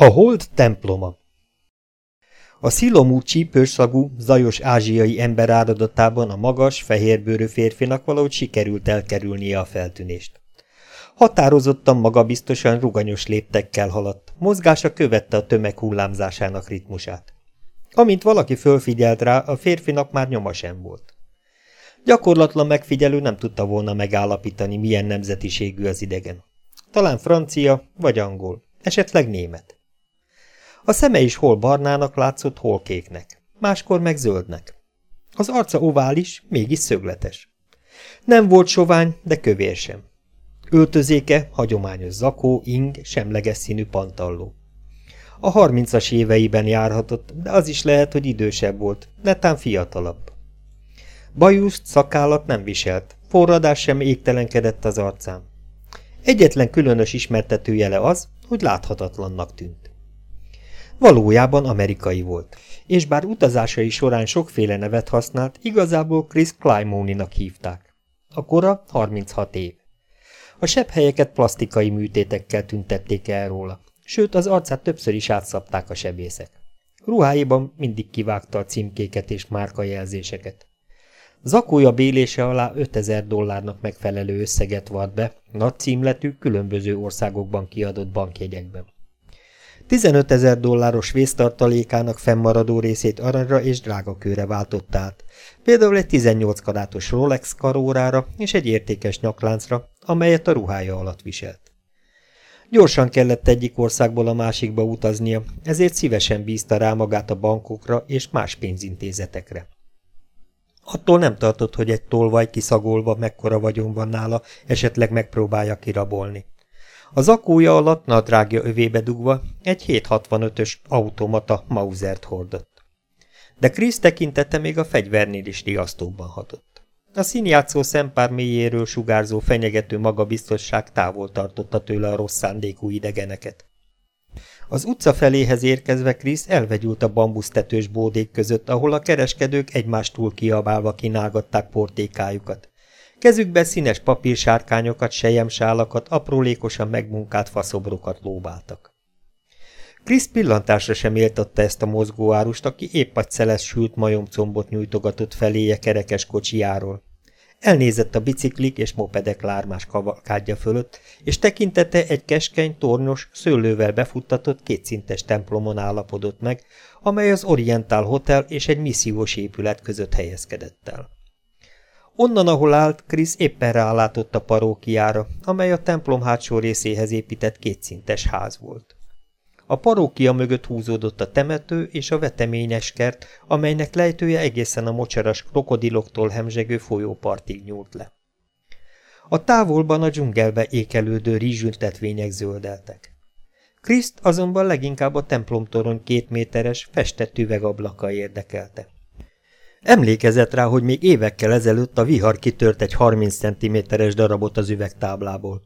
A hold temploma A szilomú csípőszagú, zajos ázsiai ember áradatában a magas, fehérbőrű férfinak valahogy sikerült elkerülnie a feltűnést. Határozottan magabiztosan ruganyos léptekkel haladt, mozgása követte a tömeg hullámzásának ritmusát. Amint valaki fölfigyelt rá, a férfinak már nyoma sem volt. Gyakorlatlan megfigyelő nem tudta volna megállapítani, milyen nemzetiségű az idegen. Talán francia vagy angol, esetleg német. A szeme is hol barnának látszott, hol kéknek, máskor meg zöldnek. Az arca ovális, mégis szögletes. Nem volt sovány, de kövér sem. Öltözéke hagyományos zakó, ing, semleges színű pantalló. A harmincas éveiben járhatott, de az is lehet, hogy idősebb volt, netán fiatalabb. Bajuszt, szakállat nem viselt, forradás sem égtelenkedett az arcán. Egyetlen különös ismertetőjele az, hogy láthatatlannak tűnt. Valójában amerikai volt, és bár utazásai során sokféle nevet használt, igazából Chris Clymoninak hívták. A kora 36 év. A sebb helyeket plastikai műtétekkel tüntették el róla, sőt az arcát többször is átszapták a sebészek. Ruháiban mindig kivágta a címkéket és márkajelzéseket. Zakója bélése alá 5000 dollárnak megfelelő összeget vart be, nagy címletű, különböző országokban kiadott bankjegyekben. 15 ezer dolláros vésztartalékának fennmaradó részét aranyra és drágakőre váltott át, például egy 18 karátos Rolex karórára és egy értékes nyakláncra, amelyet a ruhája alatt viselt. Gyorsan kellett egyik országból a másikba utaznia, ezért szívesen bízta rá magát a bankokra és más pénzintézetekre. Attól nem tartott, hogy egy tolvaj kiszagolva mekkora vagyon van nála, esetleg megpróbálja kirabolni. Az akója alatt nadrágja övébe dugva egy 765-ös automata Mausert hordott. De Krisz tekintete még a fegyvernél is riasztóban hatott. A színjátszó szempár mélyéről sugárzó fenyegető magabiztosság távol tartotta tőle a rossz szándékú idegeneket. Az utca feléhez érkezve Krisz elvegyült a bambusztetős bódék között, ahol a kereskedők egymástól kiabálva kínálgatták portékájukat. Kezükbe színes papírsárkányokat, sejemsálakat, aprólékosan megmunkált faszobrokat lóbáltak. Krisz pillantásra sem éltatta ezt a mozgóárust, aki épp egy szeles sült majomcombot nyújtogatott feléje kerekes kocsijáról. Elnézett a biciklik és mopedek lármás kavalkádja fölött, és tekintete egy keskeny, tornyos, szőlővel befuttatott kétszintes templomon állapodott meg, amely az Oriental Hotel és egy missziós épület között helyezkedett el. Onnan, ahol állt, Krisz éppen rálátott a parókiára, amely a templom hátsó részéhez épített kétszintes ház volt. A parókia mögött húzódott a temető és a veteményes kert, amelynek lejtője egészen a mocsaras krokodiloktól hemzsegő folyópartig nyúlt le. A távolban a dzsungelbe ékelődő rizsüntetvények zöldeltek. Kriszt azonban leginkább a templomtorony két méteres, festett üvegablaka érdekelte. Emlékezett rá, hogy még évekkel ezelőtt a vihar kitört egy 30 cm-es darabot az üvegtáblából.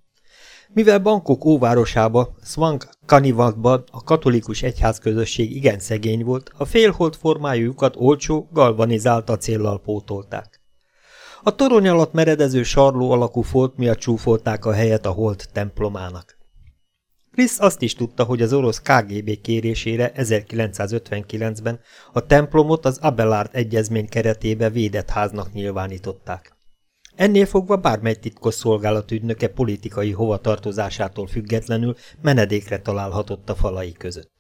Mivel bankok óvárosába, Swank Kanivaltban a katolikus egyházközösség igen szegény volt, a félhold formájúkat olcsó, galvanizált acéllal pótolták. A torony alatt meredező sarló alakú folt miatt csúfolták a helyet a holt templomának. Chris azt is tudta, hogy az orosz KGB kérésére 1959-ben a templomot az Abelard egyezmény keretébe védett háznak nyilvánították. Ennél fogva bármely titkos szolgálat ügynöke politikai hovatartozásától függetlenül menedékre találhatott a falai között.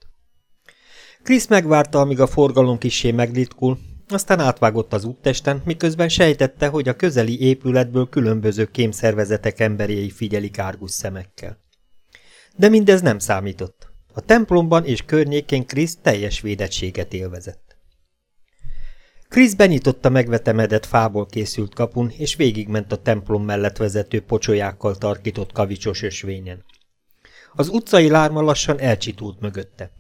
Krisz megvárta, amíg a forgalom kissé meglitkul, aztán átvágott az úttesten, miközben sejtette, hogy a közeli épületből különböző kémszervezetek emberjei figyelik árgus szemekkel. De mindez nem számított. A templomban és környékén Krisz teljes védettséget élvezett. Krisz benyitotta megvetemedett fából készült kapun, és végigment a templom mellett vezető pocsolyákkal tarkított kavicsos ösvényen. Az utcai lárma lassan elcsitult mögötte.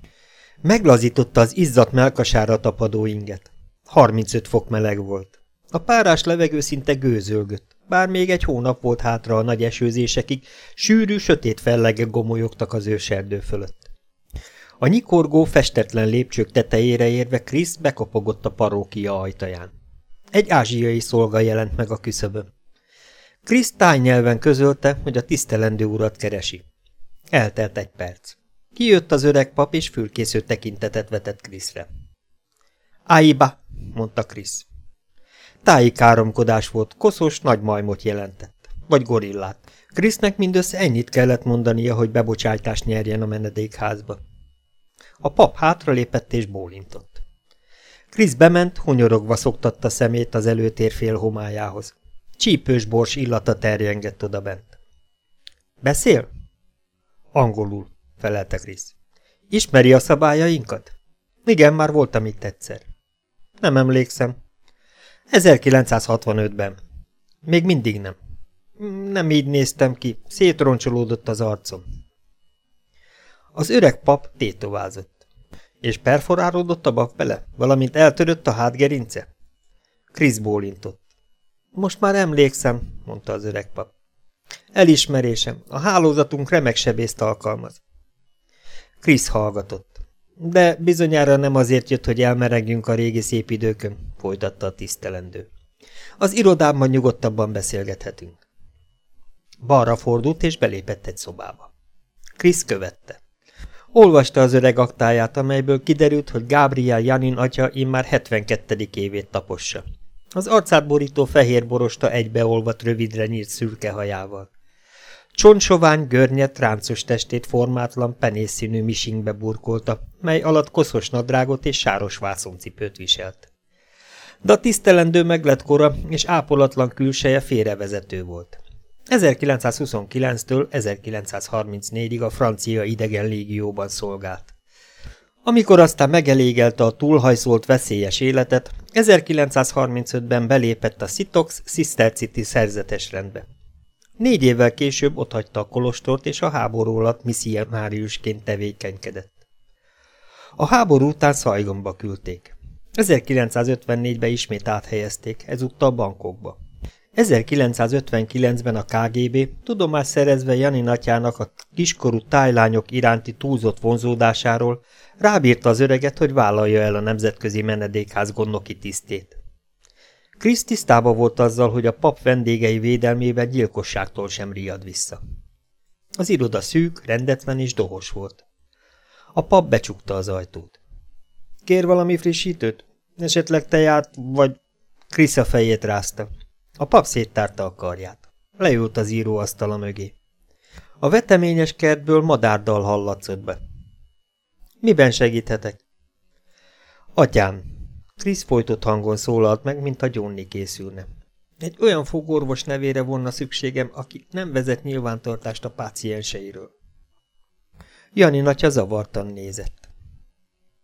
Meglazította az izzat melkasára tapadó inget. 35 fok meleg volt. A párás levegő szinte gőzölgött. Bár még egy hónap volt hátra a nagy esőzésekig, sűrű, sötét fellegek gomolyogtak az őserdő fölött. A nyikorgó festetlen lépcsők tetejére érve Krisz bekopogott a parókia ajtaján. Egy ázsiai szolga jelent meg a küszöbön. Krisz tájnyelven közölte, hogy a tisztelendő urat keresi. Eltelt egy perc. Kijött az öreg pap, és fülkésző tekintetet vetett Kriszre. Áiba, mondta Krisz. Táji káromkodás volt, koszos, nagy majmot jelentett. Vagy gorillát. Krisznek mindössze ennyit kellett mondania, hogy bebocsájtást nyerjen a menedékházba. A pap hátralépett és bólintott. Krisz bement, hunyorogva szoktatta szemét az előtér fél homályához. Csípős bors illata terjengett oda bent. Beszél? Angolul, felelte Krisz. Ismeri a szabályainkat? Igen, már voltam itt egyszer. Nem emlékszem. 1965-ben. Még mindig nem. Nem így néztem ki, szétroncsolódott az arcom. Az öreg pap tétovázott. És perforálódott a bak bele, valamint eltörött a hátgerince? Krisz bólintott. Most már emlékszem, mondta az öreg pap. Elismerésem, a hálózatunk remek sebészt alkalmaz. Krisz hallgatott. De bizonyára nem azért jött, hogy elmeregjünk a régi szép időkön, folytatta a tisztelendő. Az irodában nyugodtabban beszélgethetünk. Balra fordult és belépett egy szobába. Krisz követte. Olvasta az öreg aktáját, amelyből kiderült, hogy Gabriel Janin atya immár 72. évét tapossa. Az arcát borító fehér borosta egybeolvat rövidre nyírt szürke hajával. Csontsovány, görnyet, ráncos testét formátlan, penészszínű misingbe burkolta, mely alatt koszos nadrágot és sáros vászoncipőt viselt. De a tisztelendő meglett kora és ápolatlan külseje félrevezető volt. 1929-től 1934-ig a francia idegen légióban szolgált. Amikor aztán megelégelte a túlhajszolt veszélyes életet, 1935-ben belépett a Sitox Cisterciti szerzetes rendbe. Négy évvel később otthagyta a kolostort, és a háború alatt misszionáriusként tevékenykedett. A háború után Szajgomba küldték. 1954-ben ismét áthelyezték, ezúttal bankokba. 1959-ben a KGB, tudomás szerezve Jani natyának a kiskorú tájlányok iránti túlzott vonzódásáról, rábírta az öreget, hogy vállalja el a nemzetközi menedékház gondnoki tisztét. Krisz tisztába volt azzal, hogy a pap vendégei védelmében gyilkosságtól sem riad vissza. Az iroda szűk, rendetlen és dohos volt. A pap becsukta az ajtót. Kér valami frissítőt? Esetleg teját, vagy Krisz a fejét rázta. A pap széttárta a karját. Leült az íróasztala mögé. A veteményes kertből madárdal hallatszott be. Miben segíthetek? Atyám, Krisz folytott hangon szólalt meg, mint a gyónni készülne. Egy olyan fogorvos nevére volna szükségem, aki nem vezet nyilvántartást a pácienseiről. Jani natya zavartan nézett.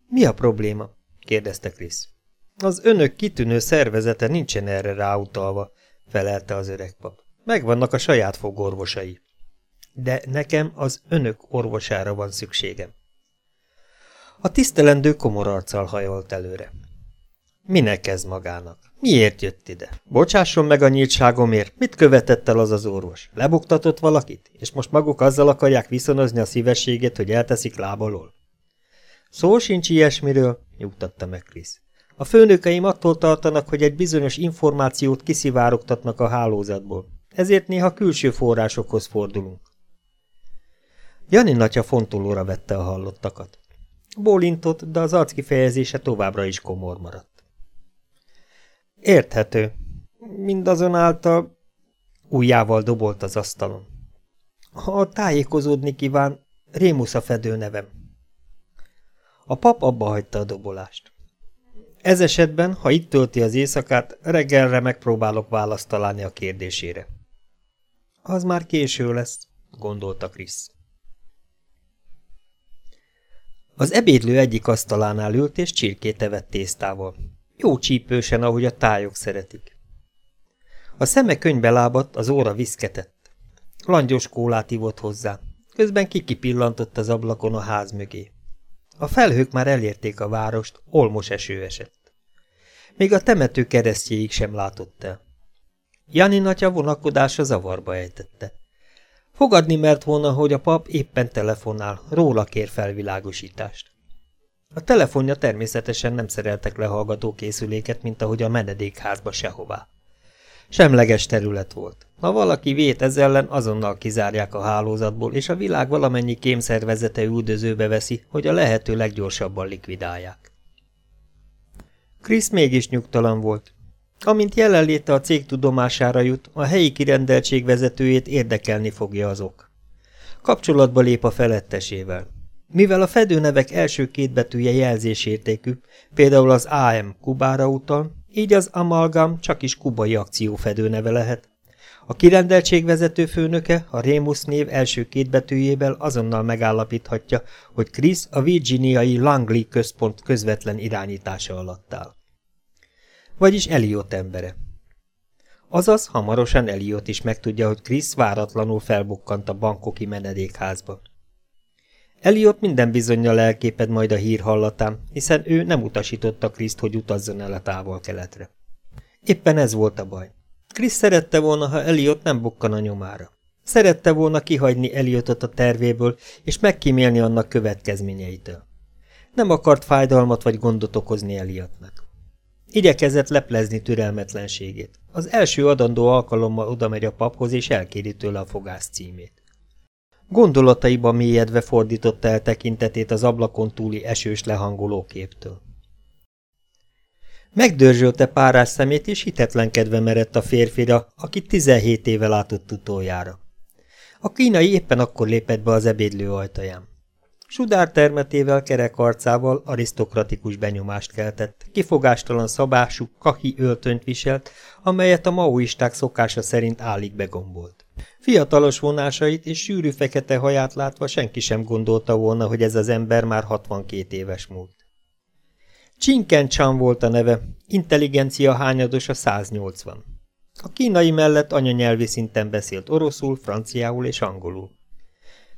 Mi a probléma? kérdezte Krisz. Az önök kitűnő szervezete nincsen erre ráutalva, felelte az öreg pap. Megvannak a saját fogorvosai. De nekem az önök orvosára van szükségem. A tisztelendő komor arccal hajolt előre. Minek ez magának? Miért jött ide? Bocsásson meg a nyíltságomért, mit követett el az az orvos? Lebuktatott valakit? És most maguk azzal akarják viszonozni a szívességet, hogy elteszik lábalól? Szó sincs ilyesmiről, nyugtatta meg Krisz. A főnökeim attól tartanak, hogy egy bizonyos információt kiszivárogtatnak a hálózatból. Ezért néha külső forrásokhoz fordulunk. Jani natya fontolóra vette a hallottakat. Bólintott, de az arc kifejezése továbbra is komor maradt. Érthető. Mindazonáltal újjával dobolt az asztalon. Ha tájékozódni kíván, Rémusz a fedő nevem. A pap abba hagyta a dobolást. Ez esetben, ha itt tölti az éjszakát, reggelre megpróbálok választ találni a kérdésére. Az már késő lesz, gondolta Krisz. Az ebédlő egyik asztalánál ült, és csirkét evett tésztával. Jó csípősen, ahogy a tájok szeretik. A szeme könybe lábadt, az óra viszketett. Langyos kólát ivott hozzá. Közben kikipillantott az ablakon a ház mögé. A felhők már elérték a várost, olmos eső esett. Még a temető keresztjéig sem látott el. Jani natya vonakodása zavarba ejtette. Fogadni mert volna, hogy a pap éppen telefonál, róla kér felvilágosítást. A telefonja természetesen nem szereltek lehallgató készüléket, mint ahogy a menedékházba sehová. Semleges terület volt. Ha valaki vét ez ellen, azonnal kizárják a hálózatból, és a világ valamennyi kémszervezete üldözőbe veszi, hogy a lehető leggyorsabban likvidálják. Krisz mégis nyugtalan volt. Amint jelenléte a cég tudomására jut, a helyi kirendeltség vezetőjét érdekelni fogja az ok. Kapcsolatba lép a felettesével. Mivel a fedőnevek első két betűje jelzésértékű, például az AM Kubára utal, így az amalgam csak is kubai akció fedőneve lehet. A kirendeltségvezető főnöke a Rémus név első két betűjéből azonnal megállapíthatja, hogy Chris a virginiai Langley központ közvetlen irányítása alatt áll. Vagyis Eliot embere. Azaz, hamarosan Eliot is megtudja, hogy Chris váratlanul felbukkant a bankoki menedékházba. Eliot minden bizonyal elképed majd a hír hallatán, hiszen ő nem utasította Kriszt, hogy utazzon el a távol-keletre. Éppen ez volt a baj. Krisz szerette volna, ha Eliot nem bukkan a nyomára. Szerette volna kihagyni Eliotot a tervéből, és megkímélni annak következményeitől. Nem akart fájdalmat vagy gondot okozni Eliotnak. Igyekezett leplezni türelmetlenségét. Az első adandó alkalommal odamegy a paphoz, és elkéri tőle a fogász címét. Gondolataiba mélyedve fordította el tekintetét az ablakon túli esős lehangoló képtől. Megdörzsölte párás szemét, és hitetlenkedve merett a férfira, aki 17 éve látott utoljára. A kínai éppen akkor lépett be az ebédlő ajtaján. Sudár termetével, kerek arcával arisztokratikus benyomást keltett, kifogástalan szabású, kahi öltönyt viselt, amelyet a maoisták szokása szerint állig begombolt. Fiatalos vonásait és sűrű fekete haját látva senki sem gondolta volna, hogy ez az ember már 62 éves múlt. Csinken Chan volt a neve, intelligencia hányados a 180. A kínai mellett anyanyelvi szinten beszélt oroszul, franciául és angolul.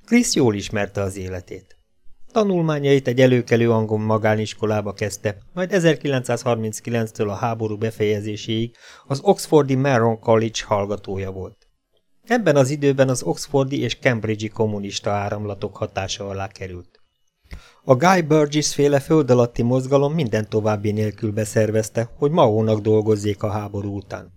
Krisz jól ismerte az életét. Tanulmányait egy előkelő angol magániskolába kezdte, majd 1939-től a háború befejezéséig az Oxfordi Maron College hallgatója volt. Ebben az időben az Oxfordi és Cambridge-i kommunista áramlatok hatása alá került. A Guy Burgess féle föld alatti mozgalom minden további nélkül beszervezte, hogy Maónak dolgozzék a háború után.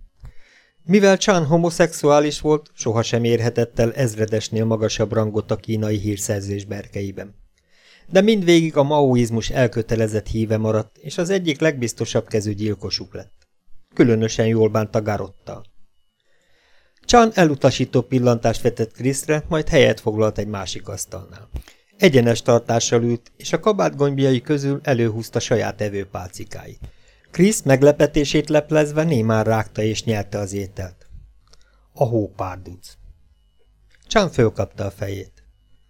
Mivel Chan homoszexuális volt, sohasem érhetett el ezredesnél magasabb rangot a kínai hírszerzés berkeiben. De mindvégig a maoizmus elkötelezett híve maradt, és az egyik legbiztosabb kezű gyilkosuk lett. Különösen jól bánt a garottal. Chan elutasító pillantást vetett Kriszre, majd helyet foglalt egy másik asztalnál. Egyenes tartással ült, és a kabát gombjai közül előhúzta saját evőpálcikáit. Krisz meglepetését leplezve némán rágta és nyerte az ételt. A hópárduc. Chan fölkapta a fejét.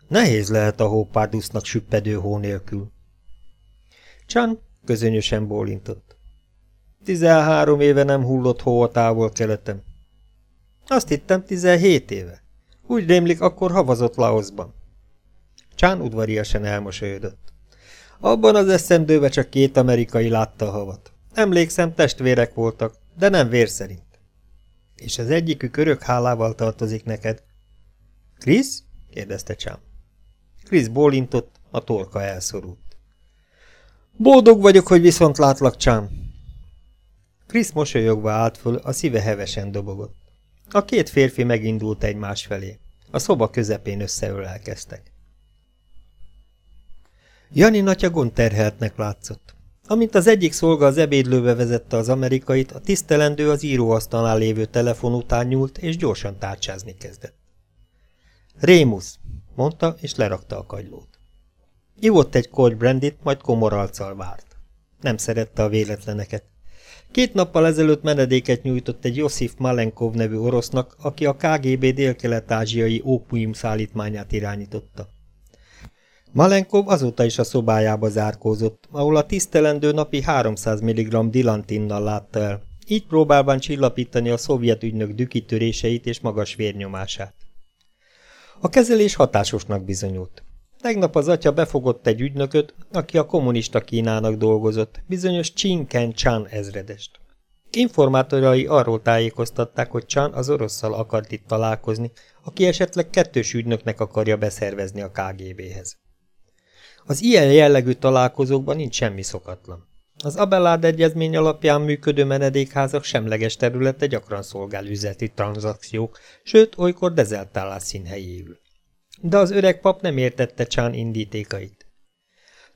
Nehéz lehet a hópárducnak süppedő hó nélkül. Chan közönösen bólintott. Tizenhárom éve nem hullott hó a távol keletem. Azt hittem, tizenhét éve. Úgy rémlik, akkor havazott Laosban. Csán udvariasan elmosolyodott. Abban az eszendőben csak két amerikai látta a havat. Emlékszem, testvérek voltak, de nem vér szerint. És az egyikük örök hálával tartozik neked. Krisz? kérdezte Csám. Krisz bólintott, a torka elszorult. Boldog vagyok, hogy viszont látlak, Csám. Krisz mosolyogva állt föl, a szíve hevesen dobogott. A két férfi megindult egymás felé. A szoba közepén összeölelkeztek. Jani natya gondterheltnek látszott. Amint az egyik szolga az ebédlőbe vezette az amerikait, a tisztelendő az íróasztalnál lévő telefon után nyúlt, és gyorsan tárcsázni kezdett. Rémusz, mondta, és lerakta a kagylót. Ivott egy kolt brandit, majd komor arccal várt. Nem szerette a véletleneket. Két nappal ezelőtt menedéket nyújtott egy Josif Malenkov nevű orosznak, aki a KGB dél-kelet-ázsiai ópuim szállítmányát irányította. Malenkov azóta is a szobájába zárkózott, ahol a tisztelendő napi 300 mg dilantinnal látta el, így próbálván csillapítani a szovjet ügynök dükitöréseit és magas vérnyomását. A kezelés hatásosnak bizonyult. Tegnap az atya befogott egy ügynököt, aki a kommunista Kínának dolgozott, bizonyos Chin Ken Chan ezredest. Informátorai arról tájékoztatták, hogy Chan az orosszal akart itt találkozni, aki esetleg kettős ügynöknek akarja beszervezni a KGB-hez. Az ilyen jellegű találkozókban nincs semmi szokatlan. Az Abelard egyezmény alapján működő menedékházak semleges területe gyakran szolgál üzleti tranzakciók, sőt, olykor dezertálás színhelyéül. De az öreg pap nem értette Csán indítékait.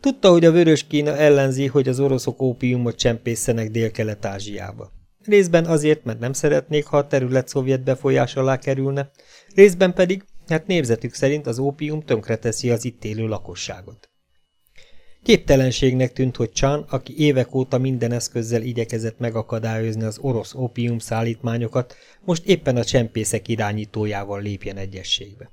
Tudta, hogy a vörös Kína ellenzi, hogy az oroszok ópiumot csempészenek Dél-Kelet-Ázsiába. Részben azért, mert nem szeretnék, ha a terület szovjet befolyás alá kerülne, részben pedig, hát névzetük szerint az ópium tönkreteszi az itt élő lakosságot. Képtelenségnek tűnt, hogy Chan, aki évek óta minden eszközzel igyekezett megakadályozni az orosz ópium szállítmányokat, most éppen a csempészek irányítójával lépjen egyességbe.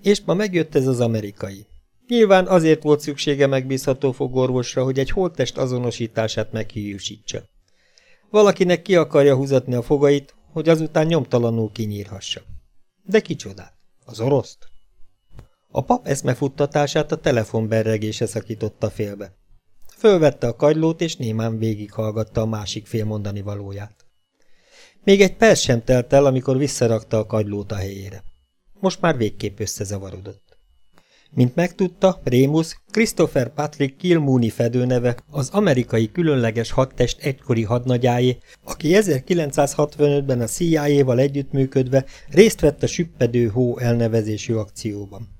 És ma megjött ez az amerikai. Nyilván azért volt szüksége megbízható fogorvosra, hogy egy holttest azonosítását meghiúsítsa. Valakinek ki akarja húzatni a fogait, hogy azután nyomtalanul kinyírhassa. De kicsodát? Az oroszt? A pap eszmefuttatását a telefon berregése szakította félbe. Fölvette a kagylót, és némán végighallgatta a másik fél mondani valóját. Még egy perc sem telt el, amikor visszarakta a kagylót a helyére. Most már végképp összezavarodott. Mint megtudta, Rémus, Christopher Patrick Kilmooney fedőneve, az amerikai különleges hadtest egykori hadnagyáé, aki 1965-ben a CIA-val együttműködve részt vett a Süppedő hó elnevezésű akcióban.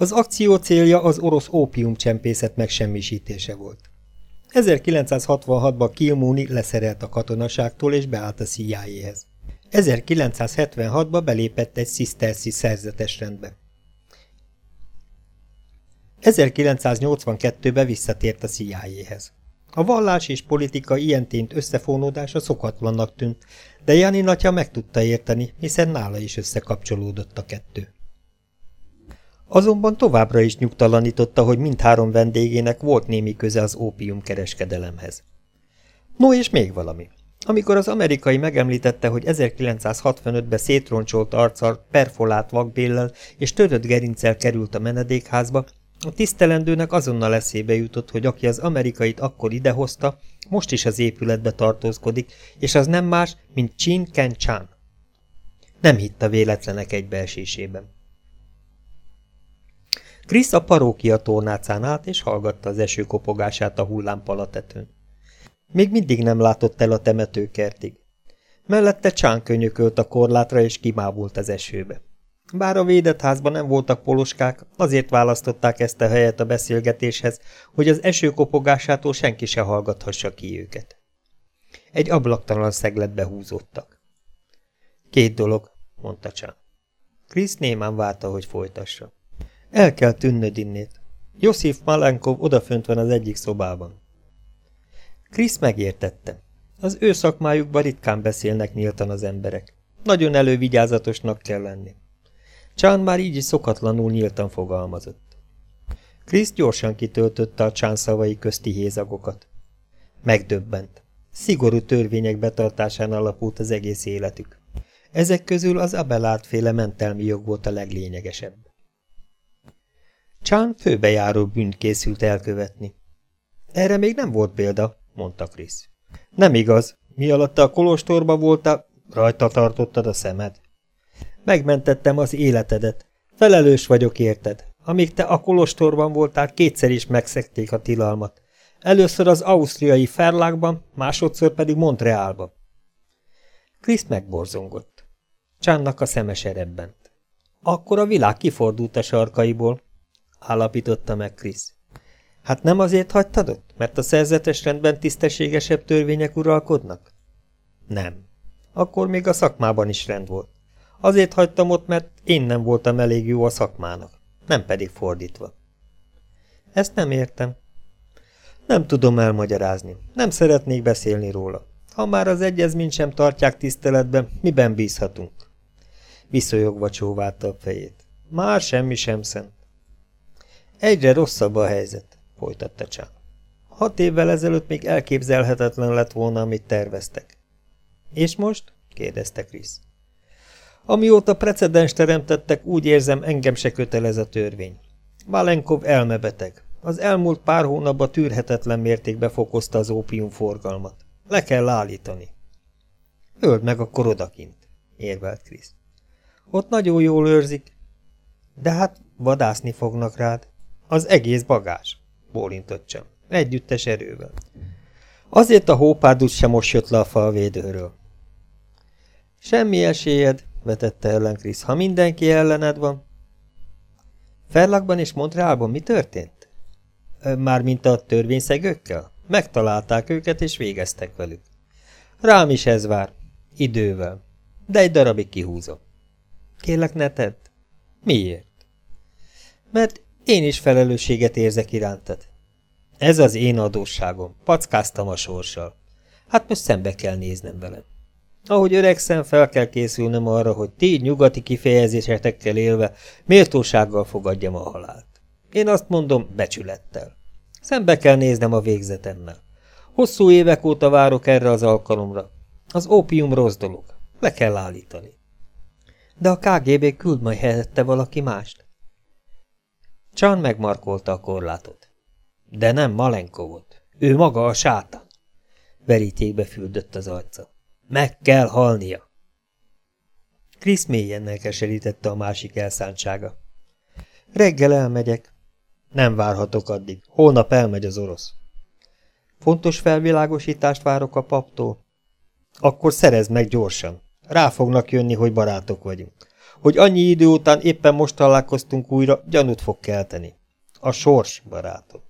Az akció célja az orosz ópiumcsempészet megsemmisítése volt. 1966-ban Kilmooney leszerelt a katonaságtól és beállt a CIA-hez. 1976-ban belépett egy Sistersi szerzetesrendbe. 1982-ben visszatért a CIA-hez. A vallás és politika ilyen tént összefonódása szokatlannak tűnt, de Jani natya meg tudta érteni, hiszen nála is összekapcsolódott a kettő. Azonban továbbra is nyugtalanította, hogy mindhárom vendégének volt némi köze az ópium kereskedelemhez. No és még valami. Amikor az amerikai megemlítette, hogy 1965-ben szétroncsolt arccal, perfolált vakbéllel és törött gerincel került a menedékházba, a tisztelendőnek azonnal eszébe jutott, hogy aki az amerikait akkor idehozta, most is az épületbe tartózkodik, és az nem más, mint Chin Ken Chan. Nem hitt a véletlenek egybeesésében. Krisz a parókia tornácán állt, és hallgatta az eső kopogását a hullámpalatetőn. Még mindig nem látott el a temetőkertig. Mellette Csán könyökölt a korlátra, és kimábult az esőbe. Bár a védett házban nem voltak poloskák, azért választották ezt a helyet a beszélgetéshez, hogy az eső kopogásától senki se hallgathassa ki őket. Egy ablaktalan szegletbe húzódtak. Két dolog, mondta Csán. Krisz némán várta, hogy folytassa. El kell tűnnöd innét. Josif Malenkov odafönt van az egyik szobában. Krisz megértette. Az ő szakmájukban ritkán beszélnek nyíltan az emberek. Nagyon elővigyázatosnak kell lenni. Csán már így is szokatlanul nyíltan fogalmazott. Krisz gyorsan kitöltötte a Csán szavai közti hézagokat. Megdöbbent. Szigorú törvények betartásán alapult az egész életük. Ezek közül az Abelard féle mentelmi jog volt a leglényegesebb. Csán főbejáró bűnt készült elkövetni. Erre még nem volt példa, mondta Krisz. Nem igaz. Mi alatt a kolostorba voltál, rajta tartottad a szemed. Megmentettem az életedet. Felelős vagyok érted. Amíg te a kolostorban voltál, kétszer is megszekték a tilalmat. Először az ausztriai Ferlákban, másodszor pedig Montrealban. Krisz megborzongott. Csánnak a szeme serebbent. Akkor a világ kifordult a sarkaiból, állapította meg Krisz. Hát nem azért hagytad ott, mert a szerzetes rendben tisztességesebb törvények uralkodnak? Nem. Akkor még a szakmában is rend volt. Azért hagytam ott, mert én nem voltam elég jó a szakmának, nem pedig fordítva. Ezt nem értem. Nem tudom elmagyarázni, nem szeretnék beszélni róla. Ha már az egyezményt sem tartják tiszteletben, miben bízhatunk? Viszonyogva csóválta a fejét. Már semmi sem szent. Egyre rosszabb a helyzet, folytatta csak. Hat évvel ezelőtt még elképzelhetetlen lett volna, amit terveztek. És most? kérdezte Krisz. Amióta precedens teremtettek, úgy érzem, engem se kötelez a törvény. Valenkov elmebeteg. Az elmúlt pár hónapban tűrhetetlen mértékbe fokozta az ópium forgalmat. Le kell állítani. Öld meg akkor odakint, érvelt Krisz. Ott nagyon jól őrzik. De hát vadászni fognak rád. Az egész bagás, bólintott sem. együttes erővel. Azért a hópárdus sem most jött le a falvédőről. Semmi esélyed, vetette ellen Krisz, ha mindenki ellened van. Ferlakban és Montrealban mi történt? Mármint a törvényszegőkkel? Megtalálták őket és végeztek velük. Rám is ez vár. Idővel. De egy darabig kihúzom. Kérlek, ne tedd. Miért? Mert én is felelősséget érzek irántad. Ez az én adósságom. Packáztam a sorssal. Hát most szembe kell néznem velem. Ahogy öregszem, fel kell készülnöm arra, hogy ti nyugati kifejezésetekkel élve méltósággal fogadjam a halált. Én azt mondom, becsülettel. Szembe kell néznem a végzetemmel. Hosszú évek óta várok erre az alkalomra. Az ópium rossz dolog. Le kell állítani. De a KGB küld majd helyette valaki mást. Csan megmarkolta a korlátot. De nem Malenkovot. Ő maga a sátán. Verítékbe füldött az arca. Meg kell halnia. Krisz mélyen elkeserítette a másik elszántsága. Reggel elmegyek. Nem várhatok addig. Holnap elmegy az orosz. Fontos felvilágosítást várok a paptól. Akkor szerezd meg gyorsan. Rá fognak jönni, hogy barátok vagyunk. Hogy annyi idő után éppen most találkoztunk újra, gyanút fog kelteni. A sors, barátom.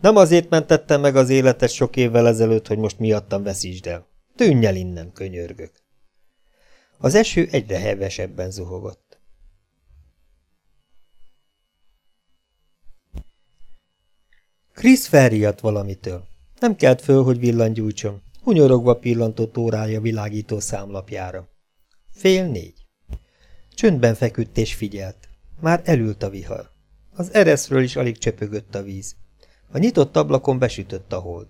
Nem azért mentettem meg az életet sok évvel ezelőtt, hogy most miattam veszítsd el. Tűnj el innen, könyörgök. Az eső egyre hevesebben zuhogott. Krisz felriadt valamitől. Nem kelt föl, hogy villangyújtson. Hunyorogva pillantott órája világító számlapjára. Fél négy. Csöndben feküdt és figyelt. Már elült a vihar. Az ereszről is alig csöpögött a víz. A nyitott ablakon besütött a hold.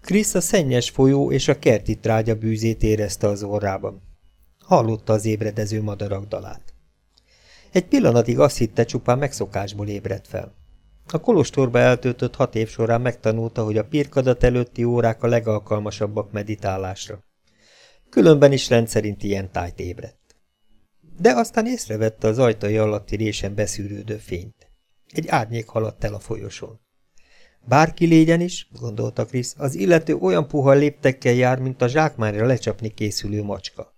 Krisz a szennyes folyó és a kerti trágya bűzét érezte az orrában. Hallotta az ébredező madarak dalát. Egy pillanatig azt hitte, csupán megszokásból ébredt fel. A kolostorba eltöltött hat év során megtanulta, hogy a pirkadat előtti órák a legalkalmasabbak meditálásra. Különben is rendszerint ilyen tájt ébredt. De aztán észrevette az ajtai alatti résen beszűrődő fényt. Egy árnyék haladt el a folyosón. Bárki légyen is, gondolta Krisz, az illető olyan puha léptekkel jár, mint a zsákmányra lecsapni készülő macska.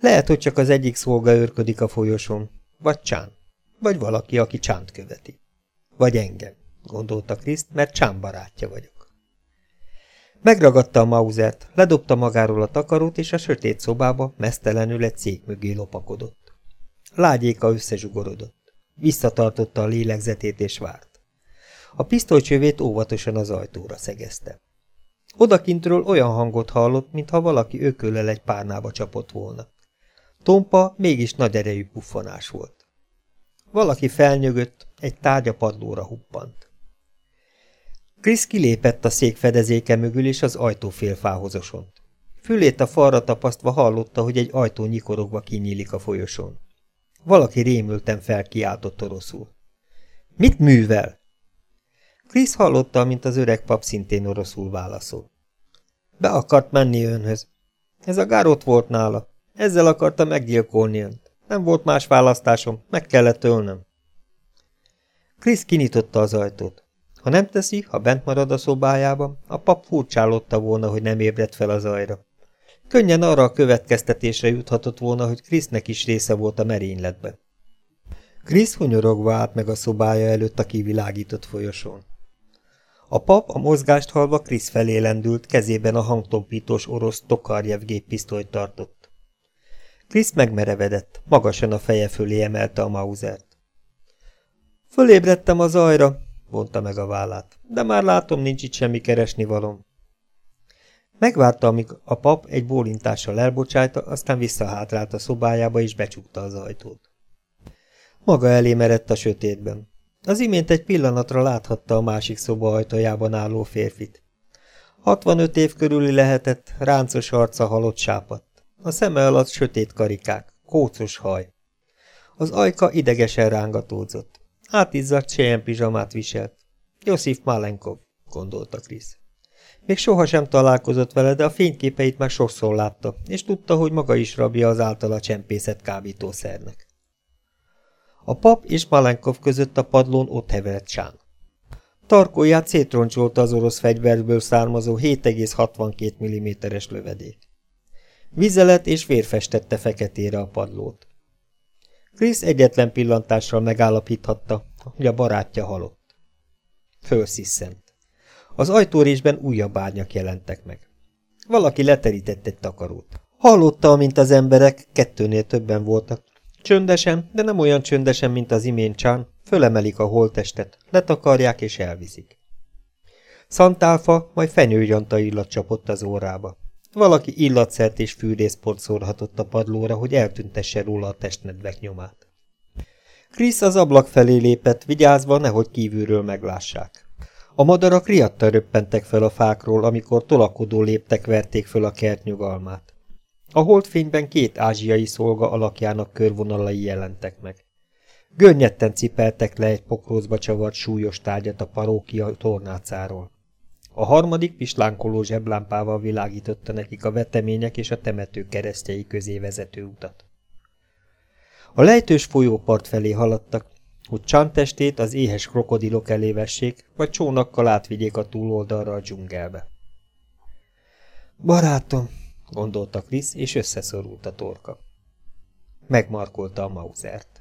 Lehet, hogy csak az egyik szolga őrködik a folyosón, vagy Csán, vagy valaki, aki Csánt követi. Vagy engem, gondolta Kriszt, mert Csán barátja vagyok. Megragadta a mauzert, ledobta magáról a takarót, és a sötét szobába mesztelenül egy szék mögé lopakodott. Lágyéka összezsugorodott. Visszatartotta a lélegzetét és várt. A pisztolycsövét óvatosan az ajtóra szegezte. Odakintről olyan hangot hallott, mintha valaki ököllel egy párnába csapott volna. Tompa mégis nagy erejű puffanás volt. Valaki felnyögött, egy tárgya padlóra huppant. Krisz kilépett a szék fedezéke mögül, és az ajtó félfához osont. Fülét a falra tapasztva hallotta, hogy egy ajtó nyikorogva kinyílik a folyosón. Valaki rémülten felkiáltott oroszul. Mit művel? Krisz hallotta, mint az öreg pap szintén oroszul válaszol. Be akart menni önhöz. Ez a gár ott volt nála. Ezzel akarta meggyilkolni önt. Nem volt más választásom, meg kellett ölnöm. Krisz kinyitotta az ajtót. Ha nem teszi, ha bent marad a szobájában, a pap furcsálotta volna, hogy nem ébredt fel az ajra. Könnyen arra a következtetésre juthatott volna, hogy Krisznek is része volt a merényletben. Krisz hunyorogva állt meg a szobája előtt a kivilágított folyosón. A pap a mozgást halva Krisz felé lendült, kezében a hangtompítós orosz Tokarjev géppisztolyt tartott. Krisz megmerevedett, magasan a feje fölé emelte a mauzert. Fölébredtem az ajra, vonta meg a vállát, de már látom, nincs itt semmi keresni valom. Megvárta, amíg a pap egy bólintással elbocsájta, aztán visszahátrált a szobájába és becsukta az ajtót. Maga elé merett a sötétben. Az imént egy pillanatra láthatta a másik szoba ajtajában álló férfit. 65 év körüli lehetett, ráncos arca halott sápadt. A szeme alatt sötét karikák, kócos haj. Az ajka idegesen rángatódzott. Átizzadt sejen pizsamát viselt. Josif Malenkov, gondolta Krisz. Még sohasem találkozott vele, de a fényképeit már sokszor látta, és tudta, hogy maga is rabja az általa csempészett kábítószernek. A pap és Malenkov között a padlón ott hevert Sán. Tarkóját szétroncsolta az orosz fegyverből származó 7,62 mm-es lövedék. Vizelet és vér festette feketére a padlót. Krisz egyetlen pillantással megállapíthatta, hogy a barátja halott. Fölsziszent. Az ajtórésben újabb árnyak jelentek meg. Valaki leterített egy takarót. Hallotta, amint az emberek, kettőnél többen voltak. Csöndesen, de nem olyan csöndesen, mint az imént csán, fölemelik a holtestet, letakarják és elviszik. Szantálfa, majd fenyőjanta illat csapott az órába. Valaki illatszert és fűrészport szórhatott a padlóra, hogy eltüntesse róla a testnedvek nyomát. Krisz az ablak felé lépett, vigyázva, nehogy kívülről meglássák. A madarak riadta röppentek fel a fákról, amikor tolakodó léptek verték föl a kert nyugalmát. A holdfényben két ázsiai szolga alakjának körvonalai jelentek meg. Gönnyetten cipeltek le egy pokrózba csavart súlyos tárgyat a parókia tornácáról. A harmadik pislánkoló zseblámpával világította nekik a vetemények és a temető keresztjei közé vezető utat. A lejtős folyópart felé haladtak, hogy csántestét az éhes krokodilok elé vessék, vagy csónakkal átvigyék a túloldalra a dzsungelbe. Barátom, gondolta Krisz, és összeszorult a torka. Megmarkolta a mauzert.